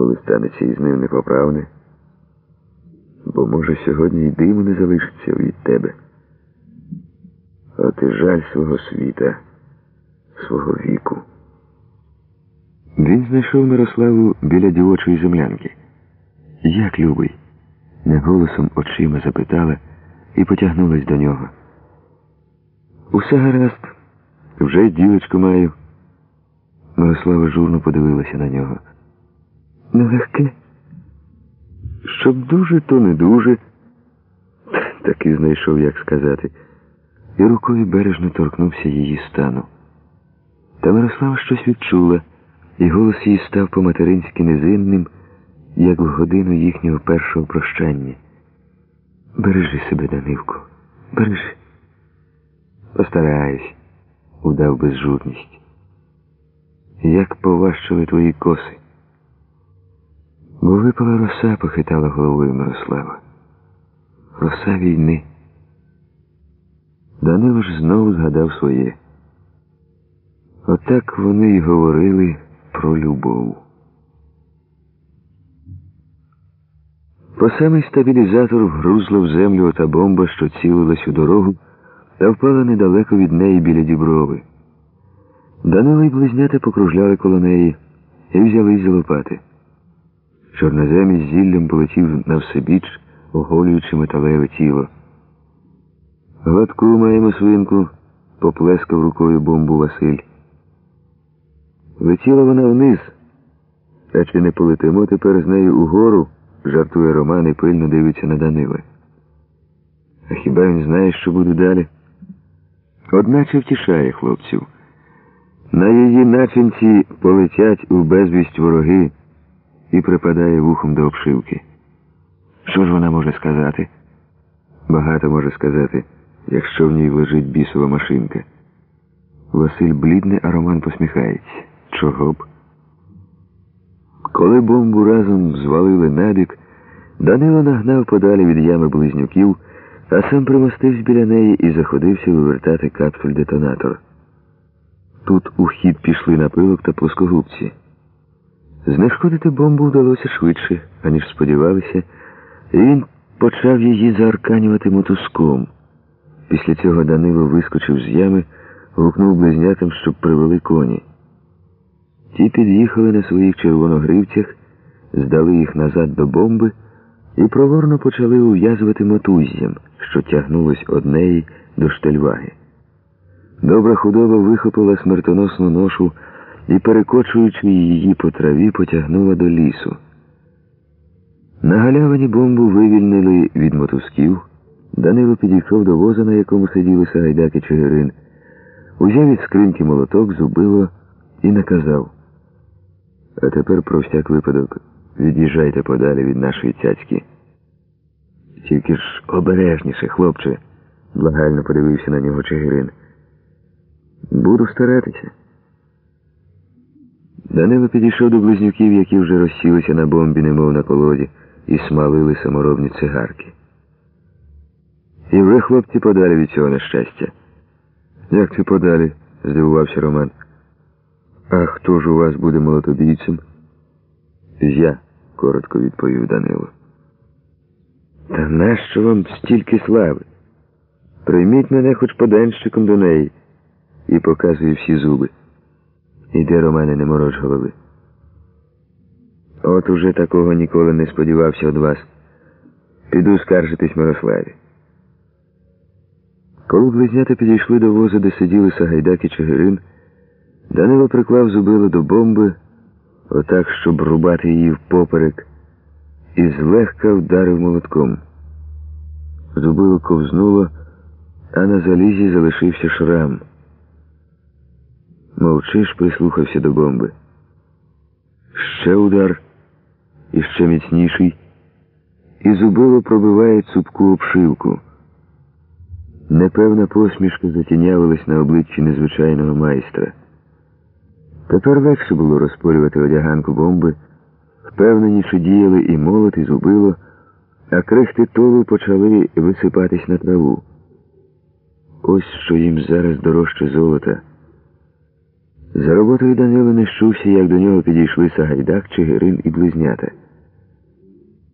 коли станеться із ним непоправне, бо, може, сьогодні й диму не залишиться від тебе. От і жаль свого світа, свого віку. Він знайшов Мирославу біля дівочої землянки. Як любий? неголосом очима запитала і потягнулась до нього. Усе гаразд, вже й дівочку маю. Мирослава журно подивилася на нього. Нелегке. Щоб дуже, то не дуже. Так і знайшов, як сказати, і рукою бережно торкнувся її стану. Та Мирослава щось відчула, і голос її став по-материнськи незинним, як в годину їхнього першого прощання. Бережи себе, Данивку, бережи. Постараюсь, удав безжурність. Як поважчили твої коси. Бо випала роса, похитала головою Мирослава. Роса війни. Данило ж знову згадав своє. Отак вони й говорили про любов. По самий стабілізатор вгрузла в землю ота бомба, що цілилась у дорогу, та впала недалеко від неї біля діброви. Данило й близнята покружляли коло неї і взялись за лопати. Чорнозем із зіллям полетів на всебіч, оголюючи металеве тіло. Гладку маємо свинку, поплескав рукою бомбу Василь. Летіла вона вниз, а чи не полетимо тепер з нею угору, жартує Роман і пильно дивиться на Данила. А хіба він знає, що буде далі? Одначе втішає хлопців. На її начинці полетять у безвість вороги і припадає вухом до обшивки. Що ж вона може сказати? Багато може сказати, якщо в ній лежить бісова машинка. Василь блідне, а Роман посміхається. Чого б? Коли бомбу разом звалили набік, Данило нагнав подалі від ями близнюків, а сам примостився біля неї і заходився вивертати капсуль-детонатор. Тут у хід пішли напилок та плоскогубці. Знешкодити бомбу вдалося швидше, аніж сподівалися, і він почав її заарканювати мотузком. Після цього Данило вискочив з ями, гукнув близнятам, щоб привели коні. Ті під'їхали на своїх червоногривцях, здали їх назад до бомби і проворно почали ув'язувати мотуззям, що тягнулось однеї до штельваги. Добра худоба вихопила смертоносну ношу і, перекочуючи її по траві, потягнула до лісу. На галявині бомбу вивільнили від мотузків. Данило підійшов до воза, на якому сиділи Сагайдак і Чигирин, узяв від скриньки молоток, зубило і наказав. А тепер про всяк випадок від'їжджайте подалі від нашої цяцьки. Тільки ж обережніше, хлопче, благально подивився на нього Чигирин. Буду старатися. Данило підійшов до близнюків, які вже розсілися на бомбі, немов на колоді, і смалили саморобні цигарки. І ви, хлопці, подалі від цього нещастя. Як це подалі? здивувався Роман. А хто ж у вас буде молотобійцем? Я, коротко відповів Данило. Та нащо вам стільки слави? Прийміть мене хоч поданщиком до неї і показує всі зуби. Іде, Романе, не мороч голови. От уже такого ніколи не сподівався від вас. Піду скаржитись Мирославі. Коли близнята підійшли до воза, де сиділи Сагайдак і Чигирин, Данило приклав зубило до бомби, отак, щоб рубати її впоперек, і злегка вдарив молотком. Зубило ковзнуло, а на залізі залишився шрам. Мовчиш, прислухався до бомби. Ще удар, і ще міцніший, і зубило пробиває цупку обшивку. Непевна посмішка затінявилась на обличчі незвичайного майстра. Тепер легше було розпорювати одяганку бомби, впевненіше діяли і молот, і зубило, а крихти толу почали висипатись на траву. Ось що їм зараз дорожче золота. За роботою Данило не щувся, як до нього підійшли Сагайдак, Чигирин і близнята.